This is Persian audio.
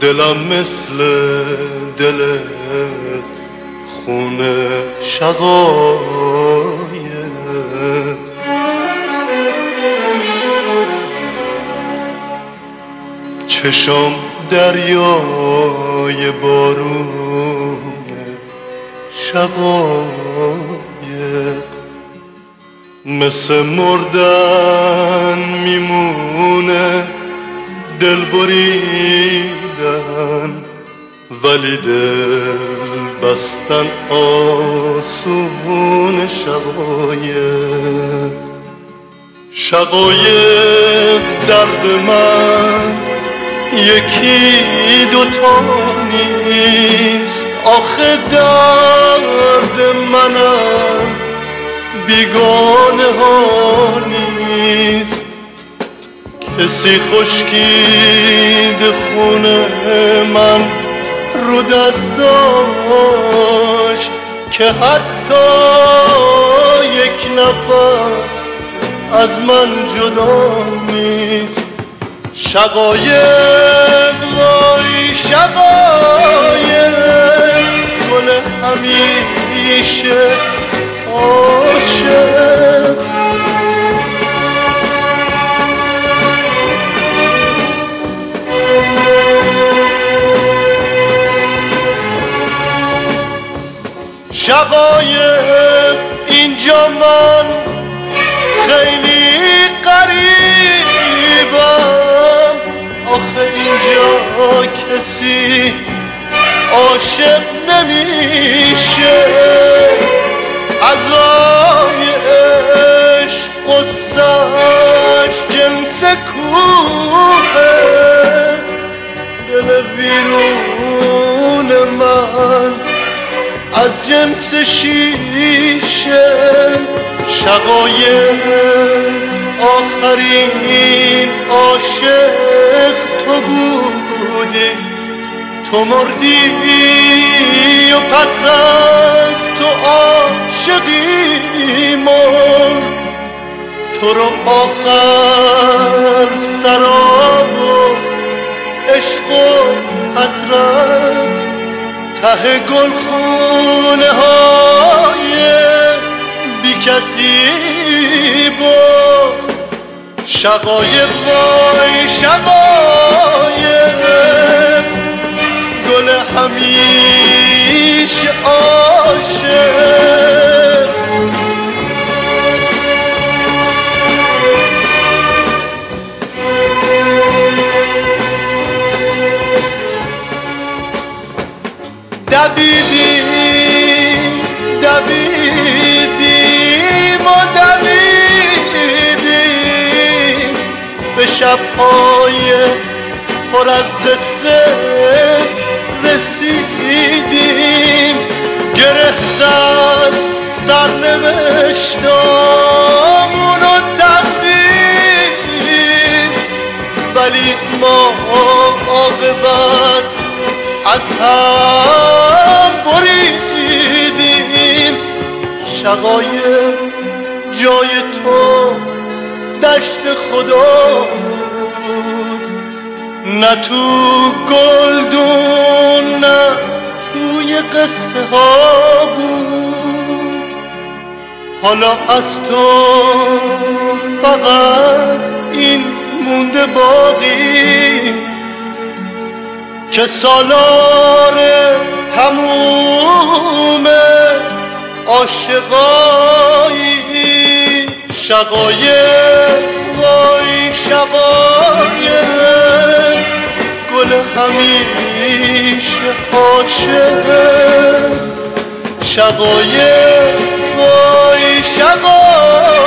دلم مثل دلت خونه شقایق. چشم دریای بارون شقایق. مثل مردن میمونه دل بریدن ولی دل بستن آسون شقایق. شقایق درد من یکی دوتا نیست. آخه درد من از بیگانه ها نیست. کسی خشکید خونه من رو دستاش که حتی یک نفس از من جدا نیست. شقایق وای شقایق شقایق اینجا من خیلی قریبم. آخه اینجا کسی عاشق نمیشه از جنس شیشه شقایق آخرین عاشق تو بودی. تو مردی و پس از تو عاشقی مرد تو رو آخر سراب و عشق و حسرت ته گلخونه های بی کسی بود شقایق وای شقایق. گل همیشه عاشق. دویدیم دویدیم و دویدیم به شبهای پر از قصه رسیدیم گره زد سرنوشتامون شقایق جای تو دشت خدا بود. نه تو گلدون نه توی قصه ها بود. حالا از تو فقط این مونده باقی. که سالار تموم عاشقایی شقایق وای شقایق. گل همیشه عاشق. شقایق وای شقایق.